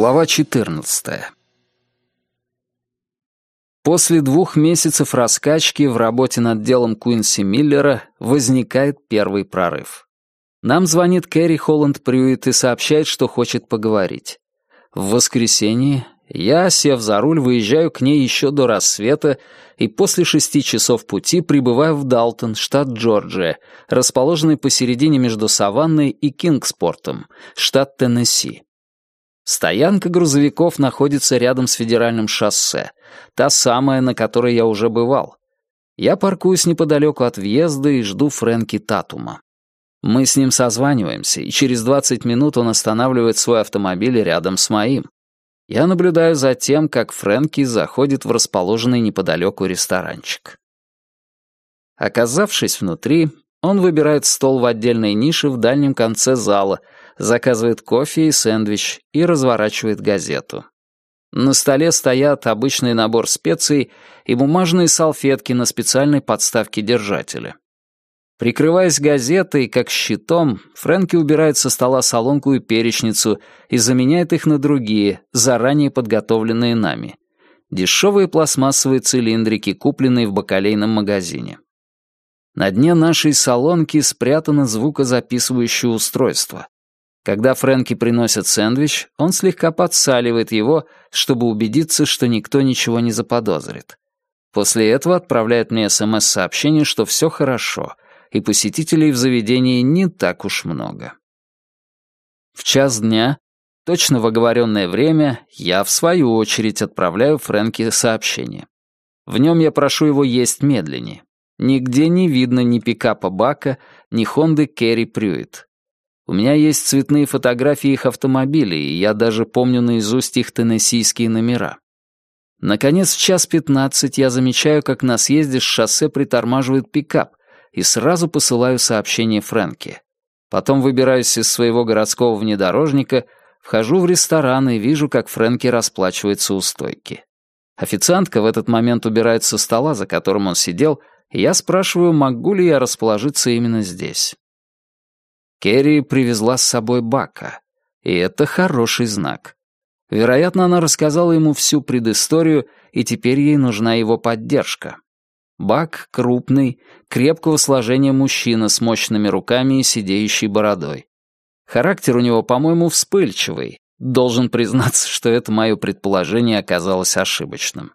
Глава 14. После двух месяцев раскачки в работе над делом Куинси Миллера возникает первый прорыв. Нам звонит Кэрри Холланд Прюит и сообщает, что хочет поговорить. В воскресенье я, сев за руль, выезжаю к ней еще до рассвета и после шести часов пути прибываю в Далтон, штат Джорджия, расположенный посередине между Саванной и Кингспортом, штат Теннесси. Стоянка грузовиков находится рядом с федеральным шоссе, та самая, на которой я уже бывал. Я паркуюсь неподалеку от въезда и жду Фрэнки Татума. Мы с ним созваниваемся, и через 20 минут он останавливает свой автомобиль рядом с моим. Я наблюдаю за тем, как Фрэнки заходит в расположенный неподалеку ресторанчик. Оказавшись внутри, он выбирает стол в отдельной нише в дальнем конце зала, заказывает кофе и сэндвич и разворачивает газету. На столе стоят обычный набор специй и бумажные салфетки на специальной подставке держателя. Прикрываясь газетой, как щитом, Фрэнки убирает со стола солонку и перечницу и заменяет их на другие, заранее подготовленные нами. Дешевые пластмассовые цилиндрики, купленные в бакалейном магазине. На дне нашей солонки спрятано звукозаписывающее устройство. Когда Фрэнки приносит сэндвич, он слегка подсаливает его, чтобы убедиться, что никто ничего не заподозрит. После этого отправляет мне СМС-сообщение, что все хорошо, и посетителей в заведении не так уж много. В час дня, точно в оговоренное время, я, в свою очередь, отправляю Фрэнки сообщение. В нем я прошу его есть медленнее. Нигде не видно ни пикапа Бака, ни Хонды Керри Прюит. У меня есть цветные фотографии их автомобилей, и я даже помню наизусть их теннессийские номера. Наконец, в час пятнадцать я замечаю, как на съезде с шоссе притормаживает пикап, и сразу посылаю сообщение Фрэнке. Потом выбираюсь из своего городского внедорожника, вхожу в ресторан и вижу, как Фрэнки расплачивается у стойки. Официантка в этот момент убирает со стола, за которым он сидел, и я спрашиваю, могу ли я расположиться именно здесь. Керри привезла с собой Бака, и это хороший знак. Вероятно, она рассказала ему всю предысторию, и теперь ей нужна его поддержка. Бак — крупный, крепкого сложения мужчина с мощными руками и сидеющей бородой. Характер у него, по-моему, вспыльчивый. Должен признаться, что это мое предположение оказалось ошибочным.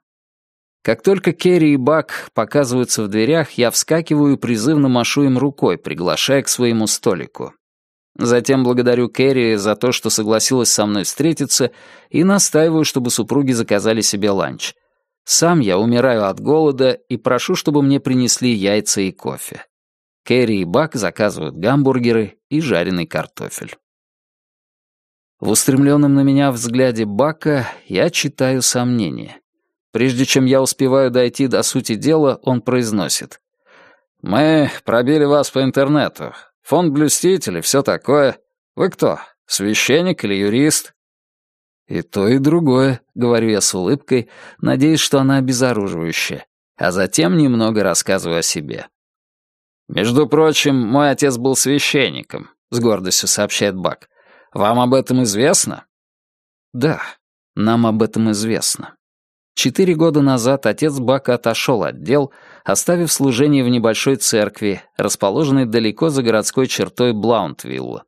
Как только Керри и Бак показываются в дверях, я вскакиваю и призывно машу им рукой, приглашая к своему столику. Затем благодарю Керри за то, что согласилась со мной встретиться, и настаиваю, чтобы супруги заказали себе ланч — сам я умираю от голода и прошу, чтобы мне принесли яйца и кофе. Кэрри и Бак заказывают гамбургеры и жареный картофель. В устремленном на меня взгляде Бака я читаю сомнения. Прежде чем я успеваю дойти до сути дела, он произносит. «Мы пробили вас по интернету. Фонд блюститель и все такое. Вы кто, священник или юрист?» «И то, и другое», — говорю я с улыбкой, надеясь, что она обезоруживающая, а затем немного рассказываю о себе. «Между прочим, мой отец был священником», — с гордостью сообщает Бак. «Вам об этом известно?» «Да, нам об этом известно». Четыре года назад отец Бака отошел от дел, оставив служение в небольшой церкви, расположенной далеко за городской чертой Блаунтвилла.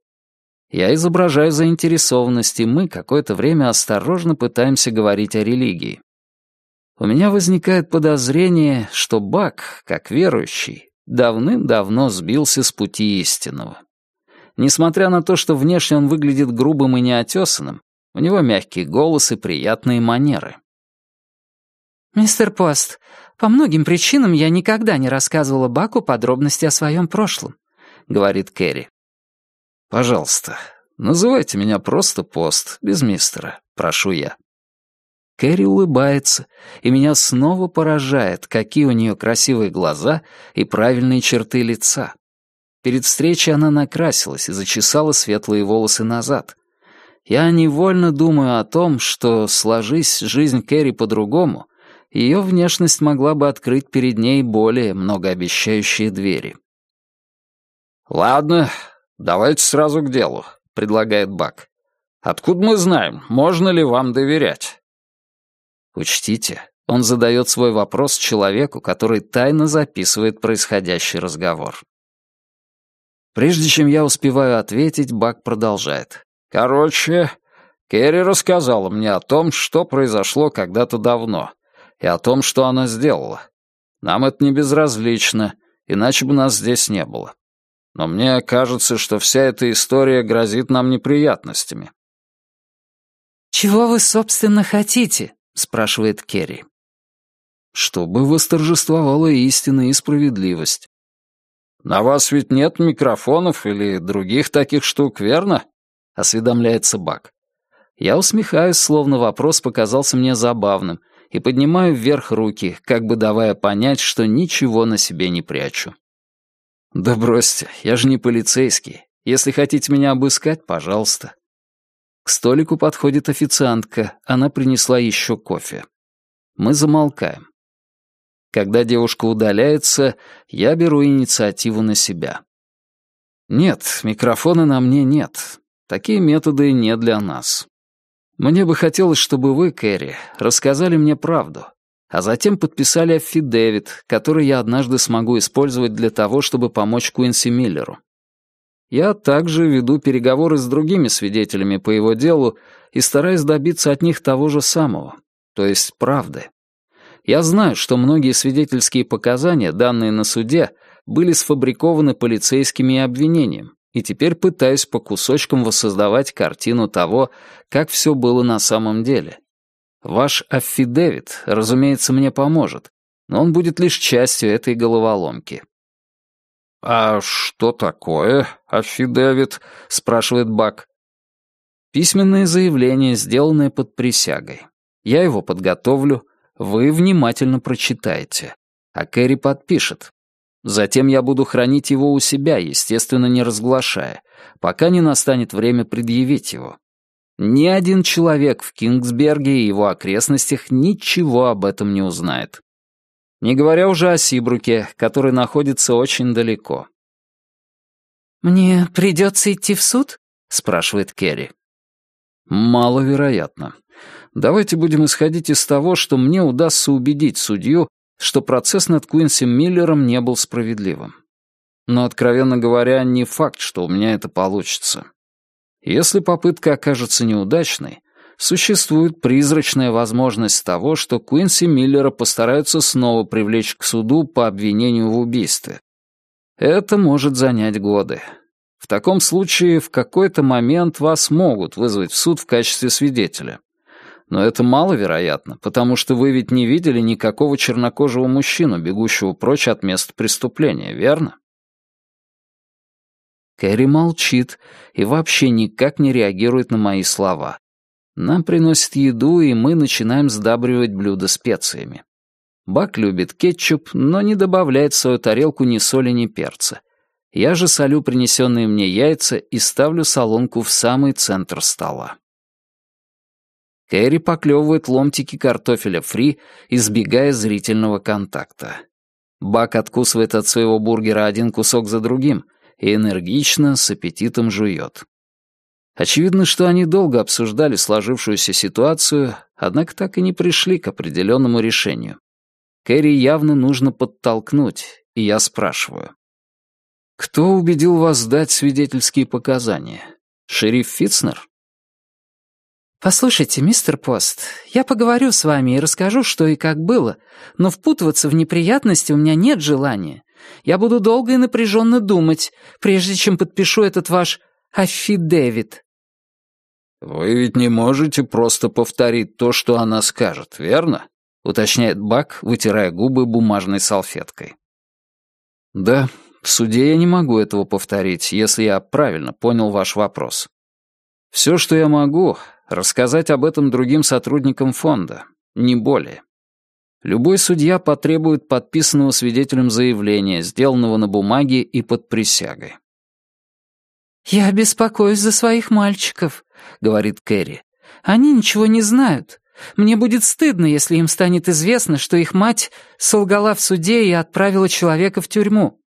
Я изображаю заинтересованность, и мы какое-то время осторожно пытаемся говорить о религии. У меня возникает подозрение, что Бак, как верующий, давным-давно сбился с пути истинного. Несмотря на то, что внешне он выглядит грубым и неотесанным, у него мягкий голос и приятные манеры. «Мистер Пост, по многим причинам я никогда не рассказывала Баку подробности о своем прошлом», — говорит Кэрри. «Пожалуйста, называйте меня просто Пост, без мистера, прошу я». Кэрри улыбается, и меня снова поражает, какие у нее красивые глаза и правильные черты лица. Перед встречей она накрасилась и зачесала светлые волосы назад. Я невольно думаю о том, что, сложись жизнь Кэрри по-другому, ее внешность могла бы открыть перед ней более многообещающие двери. «Ладно, «Давайте сразу к делу», — предлагает Бак. Откуда мы знаем, можно ли вам доверять?» Учтите, он задает свой вопрос человеку, который тайно записывает происходящий разговор. Прежде чем я успеваю ответить, Бак продолжает. «Короче, Керри рассказала мне о том, что произошло когда-то давно, и о том, что она сделала. Нам это не безразлично, иначе бы нас здесь не было. Но мне кажется, что вся эта история грозит нам неприятностями». «Чего вы, собственно, хотите?» — спрашивает Керри. «Чтобы восторжествовала истина и справедливость». «На вас ведь нет микрофонов или других таких штук, верно?» — осведомляется Бак. Я усмехаюсь, словно вопрос показался мне забавным, и поднимаю вверх руки, как бы давая понять, что ничего на себе не прячу. «Да бросьте, я же не полицейский. Если хотите меня обыскать, пожалуйста». К столику подходит официантка, она принесла еще кофе. Мы замолкаем. Когда девушка удаляется, я беру инициативу на себя. Нет, микрофона на мне нет. Такие методы не для нас. Мне бы хотелось, чтобы вы, Кэрри, рассказали мне правду, а затем подписали аффидевит, который я однажды смогу использовать для того, чтобы помочь Куинси Миллеру. Я также веду переговоры с другими свидетелями по его делу и стараюсь добиться от них того же самого, то есть правды. Я знаю, что многие свидетельские показания, данные на суде, были сфабрикованы полицейскими и обвинением, и теперь пытаюсь по кусочкам воссоздавать картину того, как все было на самом деле. Ваш аффидевит, разумеется, мне поможет, но он будет лишь частью этой головоломки. «А что такое аффидевит?» — спрашивает Бак. «Письменное заявление, сделанное под присягой. Я его подготовлю, вы внимательно прочитаете, а Кэрри подпишет. Затем я буду хранить его у себя, естественно, не разглашая, пока не настанет время предъявить его. Ни один человек в Кингсберге и его окрестностях ничего об этом не узнает. Не говоря уже о Сибруке, который находится очень далеко. «Мне придется идти в суд?» — спрашивает Керри. «Маловероятно. Давайте будем исходить из того, что мне удастся убедить судью, что процесс над Куинси Миллером не был справедливым. Но, откровенно говоря, не факт, что у меня это получится. Если попытка окажется неудачной, существует призрачная возможность того, что Куинси Миллера постараются снова привлечь к суду по обвинению в убийстве. Это может занять годы. В таком случае в какой-то момент вас могут вызвать в суд в качестве свидетеля. Но это маловероятно, потому что вы ведь не видели никакого чернокожего мужчину, бегущего прочь от места преступления, верно? Кэрри молчит и вообще никак не реагирует на мои слова. Нам приносят еду, и мы начинаем сдабривать блюдо специями. Бак любит кетчуп, но не добавляет в свою тарелку ни соли, ни перца. Я же солю принесенные мне яйца и ставлю солонку в самый центр стола. Кэрри поклевывает ломтики картофеля фри, избегая зрительного контакта. Бак откусывает от своего бургера один кусок за другим и энергично, с аппетитом жует. Очевидно, что они долго обсуждали сложившуюся ситуацию, однако так и не пришли к определенному решению. Кэрри явно нужно подтолкнуть, и я спрашиваю. «Кто убедил вас дать свидетельские показания? Шериф Фитцнер?» «Послушайте, мистер Пост, я поговорю с вами и расскажу, что и как было, но впутываться в неприятности у меня нет желания. Я буду долго и напряженно думать, прежде чем подпишу этот ваш аффидевит». «Вы ведь не можете просто повторить то, что она скажет, верно?» — уточняет Бак, вытирая губы бумажной салфеткой. «Да, в суде я не могу этого повторить, если я правильно понял ваш вопрос. Все, что я могу, рассказать об этом другим сотрудникам фонда, не более. Любой судья потребует подписанного свидетелем заявления, сделанного на бумаге и под присягой. «Я беспокоюсь за своих мальчиков», — говорит Кэрри. «Они ничего не знают. Мне будет стыдно, если им станет известно, что их мать солгала в суде и отправила человека в тюрьму».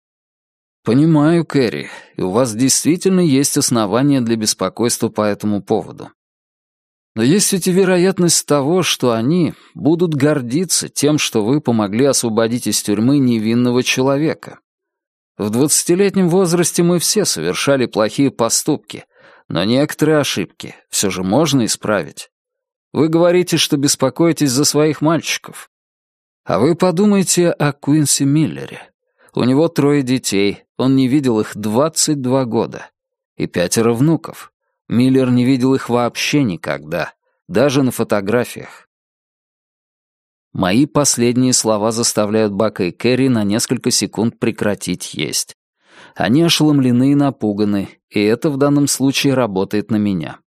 «Понимаю, Кэрри, и у вас действительно есть основания для беспокойства по этому поводу. Но есть ведь и вероятность того, что они будут гордиться тем, что вы помогли освободить из тюрьмы невинного человека. В двадцатилетнем возрасте мы все совершали плохие поступки, но некоторые ошибки все же можно исправить. Вы говорите, что беспокоитесь за своих мальчиков. А вы подумайте о Куинси Миллере. У него трое детей, он не видел их 22 года. И пятеро внуков. Миллер не видел их вообще никогда, даже на фотографиях. Мои последние слова заставляют Бака и Кэрри на несколько секунд прекратить есть. Они ошеломлены и напуганы, и это в данном случае работает на меня.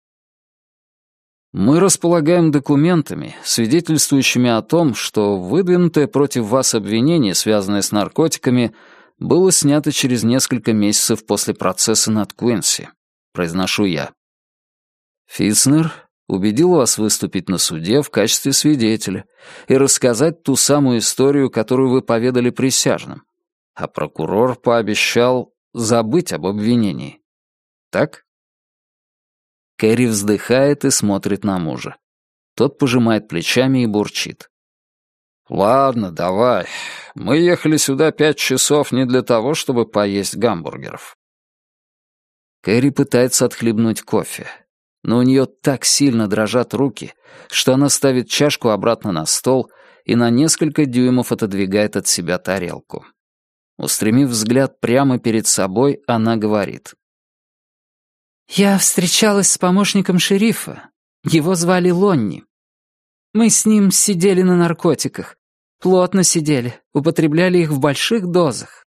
Мы располагаем документами, свидетельствующими о том, что выдвинутое против вас обвинение, связанное с наркотиками, было снято через несколько месяцев после процесса над Куинси. Произношу я. Фитцнер убедил вас выступить на суде в качестве свидетеля и рассказать ту самую историю, которую вы поведали присяжным. А прокурор пообещал забыть об обвинении. Так? Кэрри вздыхает и смотрит на мужа. Тот пожимает плечами и бурчит. «Ладно, давай. Мы ехали сюда пять часов не для того, чтобы поесть гамбургеров». Кэрри пытается отхлебнуть кофе, но у нее так сильно дрожат руки, что она ставит чашку обратно на стол и на несколько дюймов отодвигает от себя тарелку. Устремив взгляд прямо перед собой, она говорит. Я встречалась с помощником шерифа. Его звали Лонни. Мы с ним сидели на наркотиках. Плотно сидели, употребляли их в больших дозах.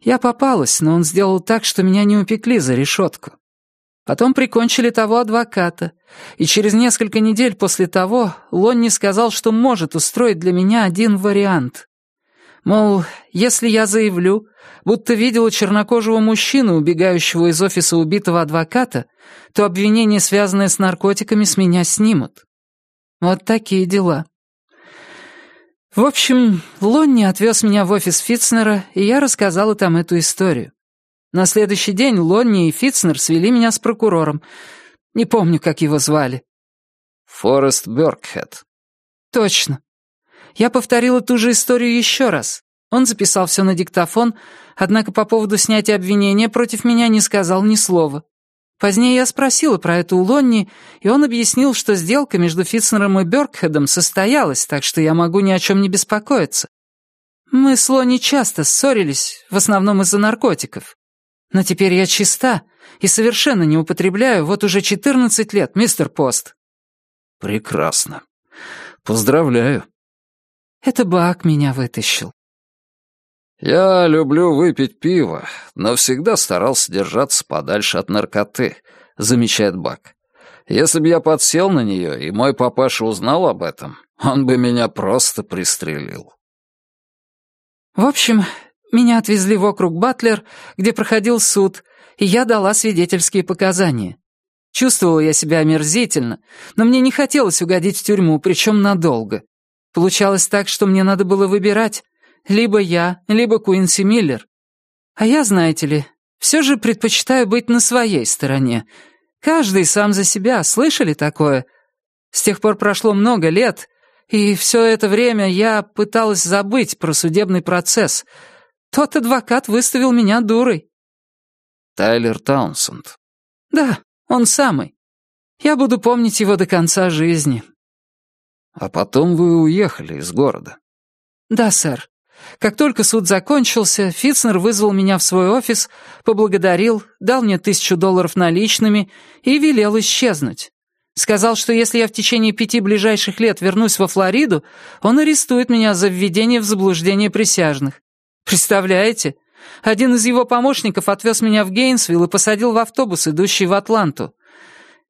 Я попалась, но он сделал так, что меня не упекли за решетку. Потом прикончили того адвоката, и через несколько недель после того Лонни сказал, что может устроить для меня один вариант. Мол, если я заявлю, будто видела чернокожего мужчину, убегающего из офиса убитого адвоката, то обвинения, связанные с наркотиками, с меня снимут. Вот такие дела. В общем, Лонни отвез меня в офис Фитцнера, и я рассказала там эту историю. На следующий день Лонни и Фитцнер свели меня с прокурором. Не помню, как его звали. Форест Бёркхед. Точно. Я повторила ту же историю еще раз. Он записал все на диктофон, однако по поводу снятия обвинения против меня не сказал ни слова. Позднее я спросила про это у Лонни, и он объяснил, что сделка между Фитцнером и Бёркхедом состоялась, так что я могу ни о чем не беспокоиться. Мы с Лонни часто ссорились, в основном из-за наркотиков. Но теперь я чиста и совершенно не употребляю вот уже 14 лет, мистер Пост. Прекрасно. Поздравляю. Это Бак меня вытащил. Я люблю выпить пиво, но всегда старался держаться подальше от наркоты, замечает Бак. Если бы я подсел на нее, и мой папаша узнал об этом, он бы меня просто пристрелил. В общем, меня отвезли в округ Батлер, где проходил суд, и я дала свидетельские показания. Чувствовала я себя омерзительно, но мне не хотелось угодить в тюрьму, причем надолго. Получалось так, что мне надо было выбирать. Либо я, либо Куинси Миллер. А я, знаете ли, все же предпочитаю быть на своей стороне. Каждый сам за себя, слышали такое? С тех пор прошло много лет, и все это время я пыталась забыть про судебный процесс. Тот адвокат выставил меня дурой. Тайлер Таунсенд. Да, он самый. Я буду помнить его до конца жизни. А потом вы уехали из города. Да, сэр. Как только суд закончился, Фитцнер вызвал меня в свой офис, поблагодарил, дал мне тысячу долларов наличными и велел исчезнуть. Сказал, что если я в течение пяти ближайших лет вернусь во Флориду, он арестует меня за введение в заблуждение присяжных. Представляете? Один из его помощников отвез меня в Гейнсвилл и посадил в автобус, идущий в Атланту.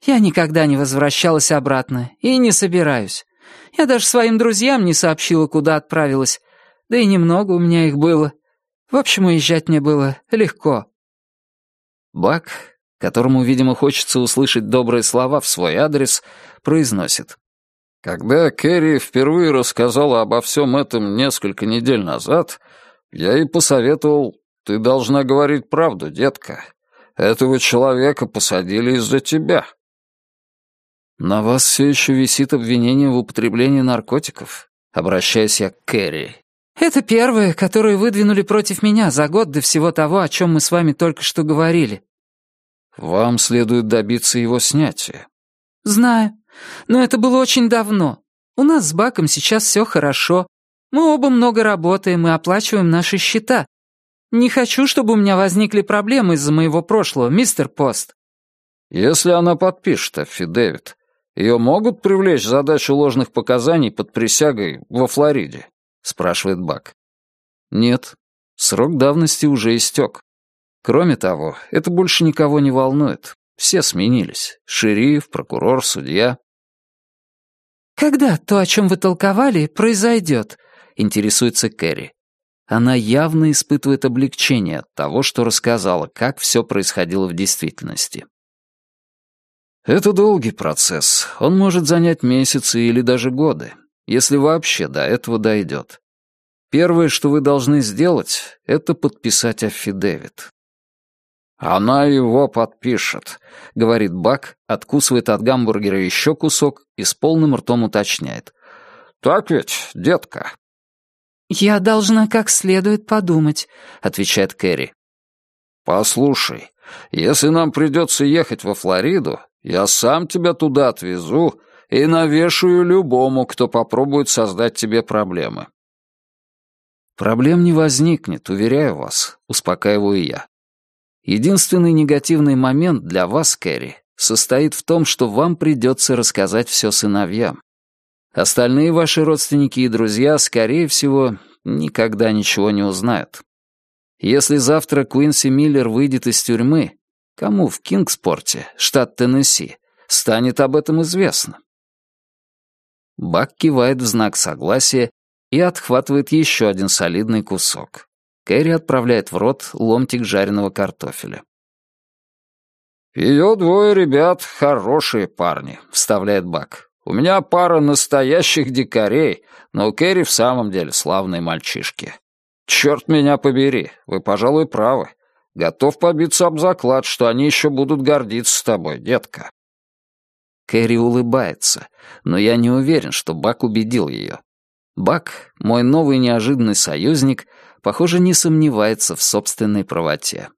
Я никогда не возвращалась обратно и не собираюсь. Я даже своим друзьям не сообщила, куда отправилась. Да и немного у меня их было. В общем, уезжать мне было легко. Бак, которому, видимо, хочется услышать добрые слова в свой адрес, произносит. Когда Кэрри впервые рассказала обо всем этом несколько недель назад, я ей посоветовал, ты должна говорить правду, детка. Этого человека посадили из-за тебя. «На вас все еще висит обвинение в употреблении наркотиков?» Обращаюсь я к Кэрри. «Это первое, которое выдвинули против меня за год до всего того, о чем мы с вами только что говорили». «Вам следует добиться его снятия». «Знаю. Но это было очень давно. У нас с Баком сейчас все хорошо. Мы оба много работаем и оплачиваем наши счета. Не хочу, чтобы у меня возникли проблемы из-за моего прошлого, мистер Пост». «Если она подпишет, аффидевит, ее могут привлечь за дачу ложных показаний под присягой во Флориде?» — спрашивает Бак. «Нет, срок давности уже истек. Кроме того, это больше никого не волнует. Все сменились. Шериф, прокурор, судья. «Когда то, о чем вы толковали, произойдет?» — интересуется Кэрри. Она явно испытывает облегчение от того, что рассказала, как все происходило в действительности. Это долгий процесс. Он может занять месяцы или даже годы, если вообще до этого дойдет. Первое, что вы должны сделать, это подписать аффидевит. «Она его подпишет», — говорит Бак, откусывает от гамбургера еще кусок и с полным ртом уточняет. «Так ведь, детка?» «Я должна как следует подумать», — отвечает Кэрри. «Послушай, если нам придется ехать во Флориду, я сам тебя туда отвезу и навешаю любому, кто попробует создать тебе проблемы». «Проблем не возникнет, уверяю вас», — успокаиваю я. Единственный негативный момент для вас, Кэрри, состоит в том, что вам придется рассказать все сыновьям. Остальные ваши родственники и друзья, скорее всего, никогда ничего не узнают. Если завтра Куинси Миллер выйдет из тюрьмы, кому в Кингспорте, штат Теннесси, станет об этом известно? Бак кивает в знак согласия и отхватывает еще один солидный кусок. Кэрри отправляет в рот ломтик жареного картофеля. «Ее двое ребят хорошие парни», — вставляет Бак. «У меня пара настоящих дикарей, но Кэрри в самом деле славные мальчишки. Черт меня побери, вы, пожалуй, правы. Готов побиться об заклад, что они еще будут гордиться тобой, детка». Кэрри улыбается, но я не уверен, что Бак убедил ее. Бак, мой новый неожиданный союзник, похоже, не сомневается в собственной правоте.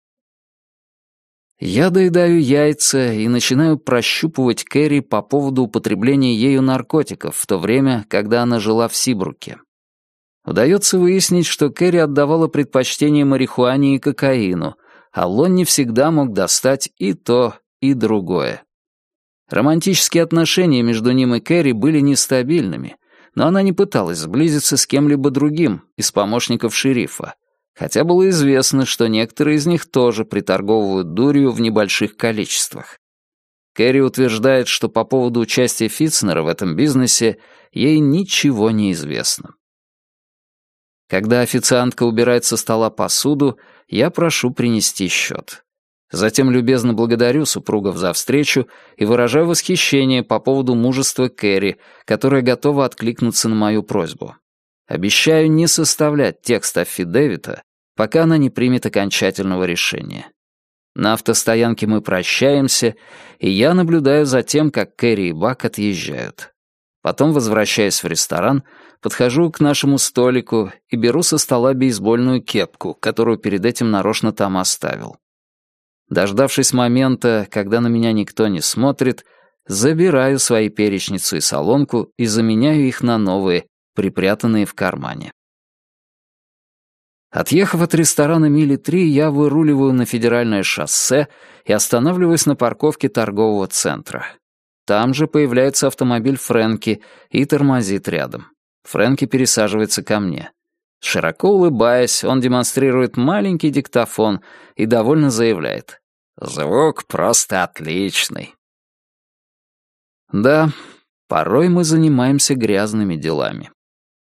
Я доедаю яйца и начинаю прощупывать Кэрри по поводу употребления ею наркотиков в то время, когда она жила в Сибруке. Удается выяснить, что Кэрри отдавала предпочтение марихуане и кокаину, а Лонни всегда мог достать и то, и другое. Романтические отношения между ним и Кэрри были нестабильными, но она не пыталась сблизиться с кем-либо другим из помощников шерифа, хотя было известно, что некоторые из них тоже приторговывают дурью в небольших количествах. Кэрри утверждает, что по поводу участия Фитцнера в этом бизнесе ей ничего не известно. Когда официантка убирает со стола посуду, я прошу принести счет. Затем любезно благодарю супругов за встречу и выражаю восхищение по поводу мужества Кэрри, которая готова откликнуться на мою просьбу. Обещаю не составлять текст аффидевита, пока она не примет окончательного решения. На автостоянке мы прощаемся, и я наблюдаю за тем, как Кэрри и Бак отъезжают. Потом, возвращаясь в ресторан, подхожу к нашему столику и беру со стола бейсбольную кепку, которую перед этим нарочно там оставил. Дождавшись момента, когда на меня никто не смотрит, забираю свои перечницу и соломку и заменяю их на новые, припрятанные в кармане. Отъехав от ресторана мили три, я выруливаю на федеральное шоссе и останавливаюсь на парковке торгового центра. Там же появляется автомобиль Фрэнки и тормозит рядом. Фрэнки пересаживается ко мне. Широко улыбаясь, он демонстрирует маленький диктофон и довольно заявляет. Звук просто отличный. Да, порой мы занимаемся грязными делами.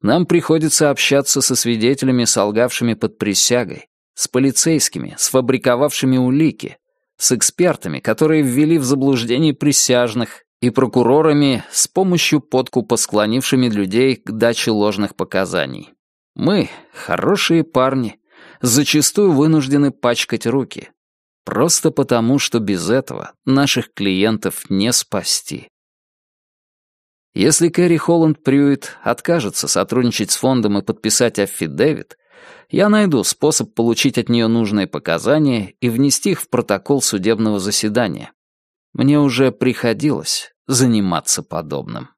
Нам приходится общаться со свидетелями, солгавшими под присягой, с полицейскими, сфабриковавшими улики, с экспертами, которые ввели в заблуждение присяжных, и прокурорами с помощью подкупа склонившими людей к даче ложных показаний. Мы, хорошие парни, зачастую вынуждены пачкать руки, Просто потому, что без этого наших клиентов не спасти. Если Кэрри Холланд Прюит откажется сотрудничать с фондом и подписать аффидевит, я найду способ получить от нее нужные показания и внести их в протокол судебного заседания. Мне уже приходилось заниматься подобным.